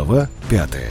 Глава пятая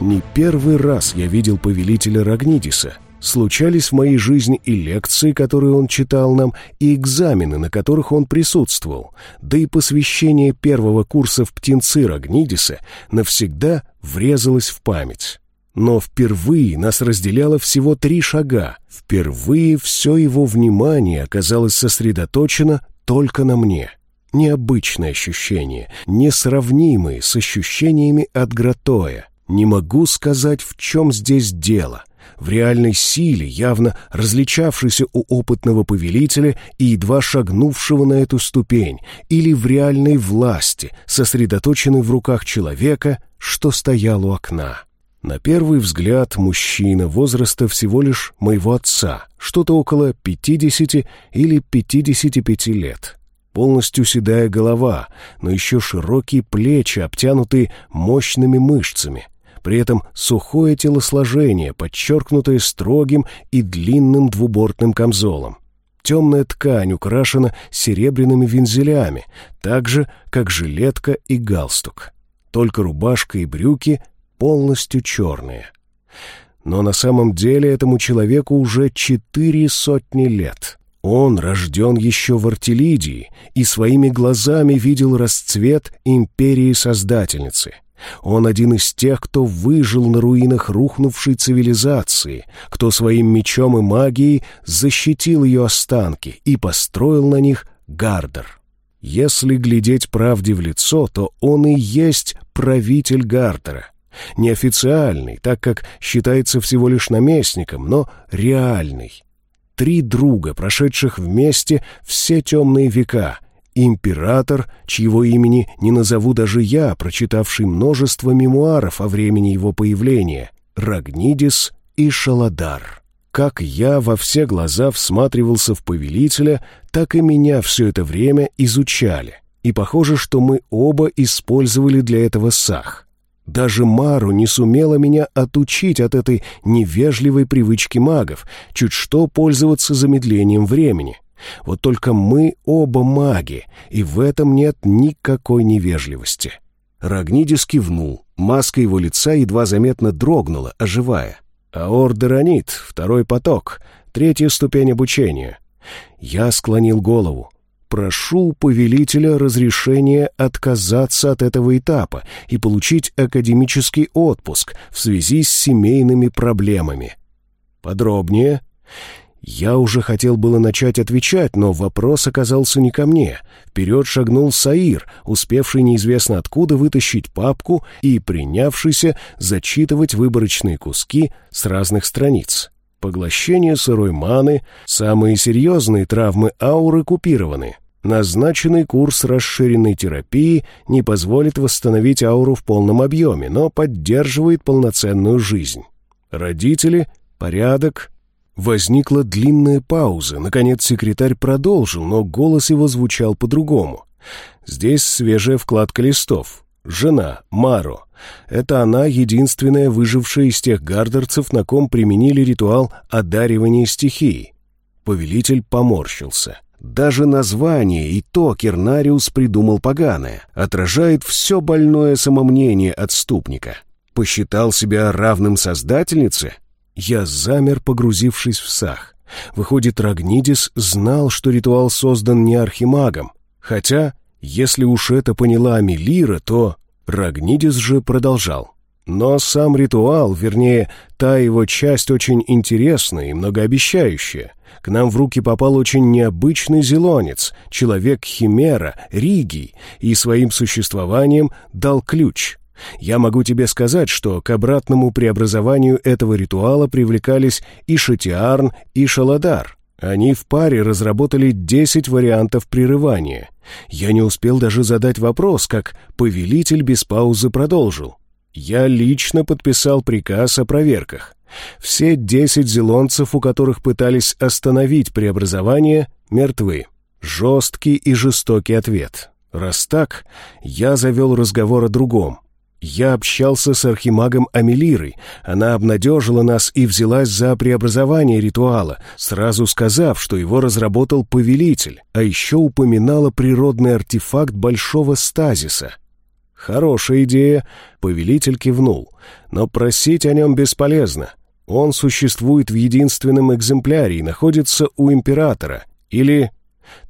Не первый раз я видел повелителя Рагнидиса. Случались в моей жизни и лекции, которые он читал нам, и экзамены, на которых он присутствовал, да и посвящение первого курса в птенцы Рагнидиса навсегда врезалось в память. Но впервые нас разделяло всего три шага. Впервые все его внимание оказалось сосредоточено только на мне. Необычное ощущение, несравнимые с ощущениями от Гратоя. Не могу сказать, в чем здесь дело. В реальной силе, явно различавшейся у опытного повелителя и едва шагнувшего на эту ступень, или в реальной власти, сосредоточенной в руках человека, что стоял у окна. На первый взгляд мужчина возраста всего лишь моего отца, что-то около 50 или 55 лет полностью седая голова, но еще широкие плечи, обтянутые мощными мышцами. При этом сухое телосложение, подчеркнутое строгим и длинным двубортным камзолом. Темная ткань украшена серебряными вензелями, так же, как жилетка и галстук. Только рубашка и брюки полностью черные. Но на самом деле этому человеку уже четыре сотни лет. Он рожден еще в Артелидии и своими глазами видел расцвет империи-создательницы — он один из тех, кто выжил на руинах рухнувшей цивилизации, кто своим мечом и магией защитил ее останки и построил на них Гардер. Если глядеть правде в лицо, то он и есть правитель Гардера. Неофициальный, так как считается всего лишь наместником, но реальный. Три друга, прошедших вместе все темные века — император, чьего имени не назову даже я, прочитавший множество мемуаров о времени его появления, Рагнидис и Шаладар. Как я во все глаза всматривался в повелителя, так и меня все это время изучали. И похоже, что мы оба использовали для этого сах. Даже Мару не сумела меня отучить от этой невежливой привычки магов, чуть что пользоваться замедлением времени — вот только мы оба маги, и в этом нет никакой невежливости. Рагнидис кивнул, маска его лица едва заметно дрогнула, оживая. Аордеронит, второй поток, третья ступень обучения. Я склонил голову. Прошу повелителя разрешения отказаться от этого этапа и получить академический отпуск в связи с семейными проблемами. Подробнее. Я уже хотел было начать отвечать, но вопрос оказался не ко мне. Вперед шагнул Саир, успевший неизвестно откуда вытащить папку и принявшийся зачитывать выборочные куски с разных страниц. Поглощение сырой маны, самые серьезные травмы ауры купированы. Назначенный курс расширенной терапии не позволит восстановить ауру в полном объеме, но поддерживает полноценную жизнь. Родители, порядок, Возникла длинная пауза. Наконец секретарь продолжил, но голос его звучал по-другому. Здесь свежая вкладка листов. Жена, Маро. Это она единственная выжившая из тех гардерцев, на ком применили ритуал одаривания стихией. Повелитель поморщился. Даже название и то Кернариус придумал поганое. Отражает все больное самомнение отступника. Посчитал себя равным создательнице? Я замер, погрузившись в сах. Выходит, Рагнидис знал, что ритуал создан не архимагом. Хотя, если уж это поняла Амелира, то... Рагнидис же продолжал. Но сам ритуал, вернее, та его часть очень интересная и многообещающая. К нам в руки попал очень необычный зелонец, человек-химера, Ригий, и своим существованием дал ключ. Я могу тебе сказать, что к обратному преобразованию этого ритуала привлекались и Шатиарн, и Шаладар. Они в паре разработали 10 вариантов прерывания. Я не успел даже задать вопрос, как повелитель без паузы продолжил. Я лично подписал приказ о проверках. Все 10 зелонцев, у которых пытались остановить преобразование, мертвы. Жесткий и жестокий ответ. Раз так, я завел разговор о другом. Я общался с архимагом Амелирой. Она обнадежила нас и взялась за преобразование ритуала, сразу сказав, что его разработал повелитель, а еще упоминала природный артефакт большого стазиса. «Хорошая идея», — повелитель кивнул, «но просить о нем бесполезно. Он существует в единственном экземпляре и находится у императора. Или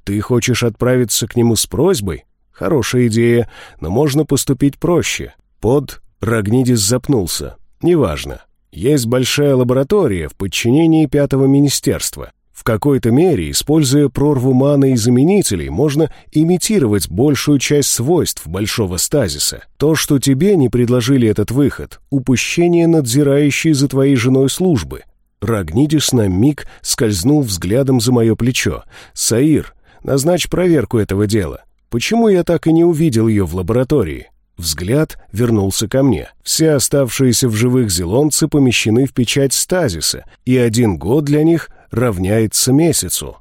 ты хочешь отправиться к нему с просьбой? Хорошая идея, но можно поступить проще. Под Рагнидис запнулся. Неважно. Есть большая лаборатория в подчинении Пятого Министерства. В какой-то мере, используя прорву маны и заменителей, можно имитировать большую часть свойств большого стазиса. То, что тебе не предложили этот выход, упущение надзирающей за твоей женой службы. Рагнидис на миг скользнул взглядом за мое плечо. «Саир, назначь проверку этого дела. Почему я так и не увидел ее в лаборатории?» Взгляд вернулся ко мне. Все оставшиеся в живых зелонцы помещены в печать стазиса, и один год для них равняется месяцу.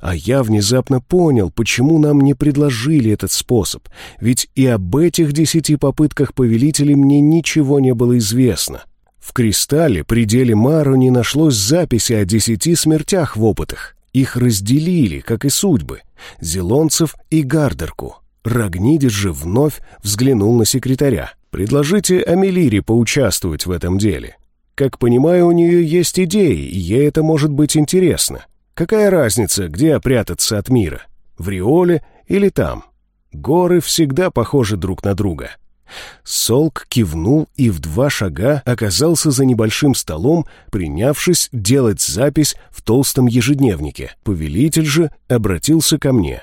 А я внезапно понял, почему нам не предложили этот способ, ведь и об этих десяти попытках повелителей мне ничего не было известно. В кристалле, пределе Мару, не нашлось записи о десяти смертях в опытах. Их разделили, как и судьбы, Зелонцев и Гардерку. Рагнидис же вновь взглянул на секретаря. «Предложите Амелире поучаствовать в этом деле. Как понимаю, у нее есть идеи, и ей это может быть интересно. Какая разница, где прятаться от мира? В Риоле или там? Горы всегда похожи друг на друга». Солк кивнул и в два шага оказался за небольшим столом, принявшись делать запись в толстом ежедневнике. Повелитель же обратился ко мне.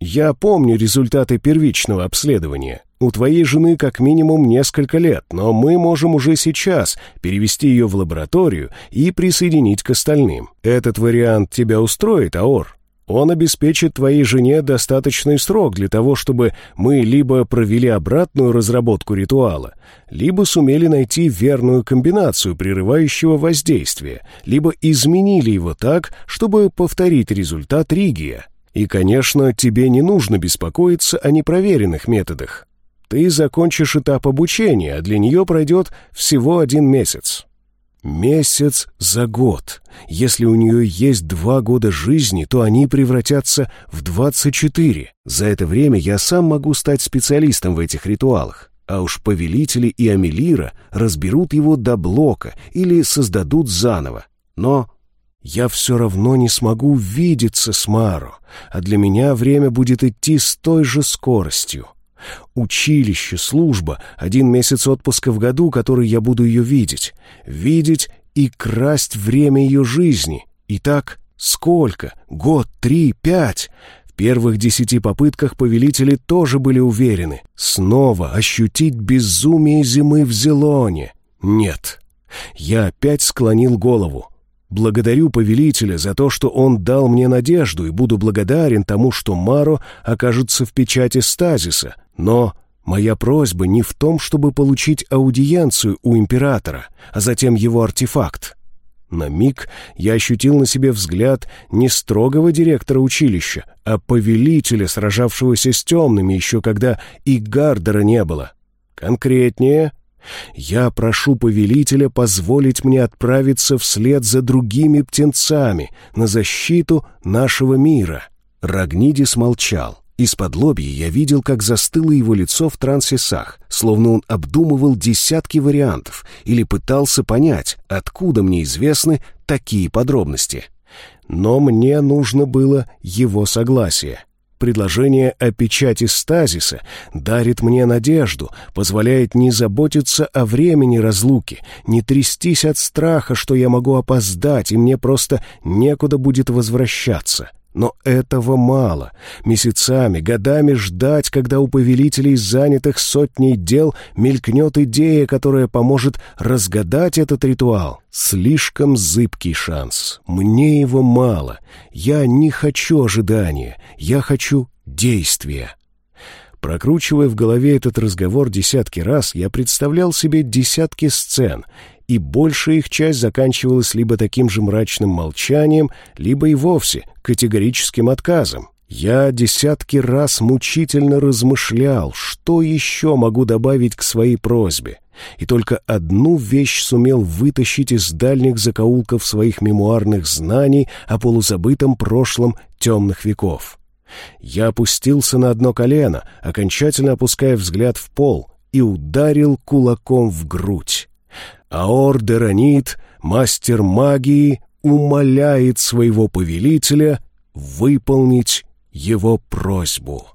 «Я помню результаты первичного обследования. У твоей жены как минимум несколько лет, но мы можем уже сейчас перевести ее в лабораторию и присоединить к остальным. Этот вариант тебя устроит, Аор?» Он обеспечит твоей жене достаточный срок для того, чтобы мы либо провели обратную разработку ритуала, либо сумели найти верную комбинацию прерывающего воздействия, либо изменили его так, чтобы повторить результат Ригия. И, конечно, тебе не нужно беспокоиться о непроверенных методах. Ты закончишь этап обучения, а для нее пройдет всего один месяц. Месяц за год. Если у нее есть два года жизни, то они превратятся в 24. За это время я сам могу стать специалистом в этих ритуалах. А уж повелители и Амелира разберут его до блока или создадут заново. Но я все равно не смогу видеться с Маро, а для меня время будет идти с той же скоростью. Училище, служба, один месяц отпуска в году, который я буду ее видеть. Видеть и красть время ее жизни. И так сколько? Год, три, пять? В первых десяти попытках повелители тоже были уверены. Снова ощутить безумие зимы в Зелоне. Нет. Я опять склонил голову. Благодарю повелителя за то, что он дал мне надежду, и буду благодарен тому, что Маро окажется в печати стазиса. Но моя просьба не в том, чтобы получить аудиенцию у императора, а затем его артефакт. На миг я ощутил на себе взгляд не строгого директора училища, а повелителя, сражавшегося с темными еще когда и Гардера не было. Конкретнее, я прошу повелителя позволить мне отправиться вслед за другими птенцами на защиту нашего мира». Рагнидис молчал. Из-под лобья я видел, как застыло его лицо в трансисах, словно он обдумывал десятки вариантов или пытался понять, откуда мне известны такие подробности. Но мне нужно было его согласие. Предложение о печати стазиса дарит мне надежду, позволяет не заботиться о времени разлуки, не трястись от страха, что я могу опоздать, и мне просто некуда будет возвращаться. Но этого мало. Месяцами, годами ждать, когда у повелителей, занятых сотней дел, мелькнет идея, которая поможет разгадать этот ритуал. Слишком зыбкий шанс. Мне его мало. Я не хочу ожидания. Я хочу действия. Прокручивая в голове этот разговор десятки раз, я представлял себе десятки сцен и большая их часть заканчивалась либо таким же мрачным молчанием, либо и вовсе категорическим отказом. Я десятки раз мучительно размышлял, что еще могу добавить к своей просьбе, и только одну вещь сумел вытащить из дальних закоулков своих мемуарных знаний о полузабытом прошлом темных веков. Я опустился на одно колено, окончательно опуская взгляд в пол, и ударил кулаком в грудь. Аор Деранит, мастер магии, умоляет своего повелителя выполнить его просьбу.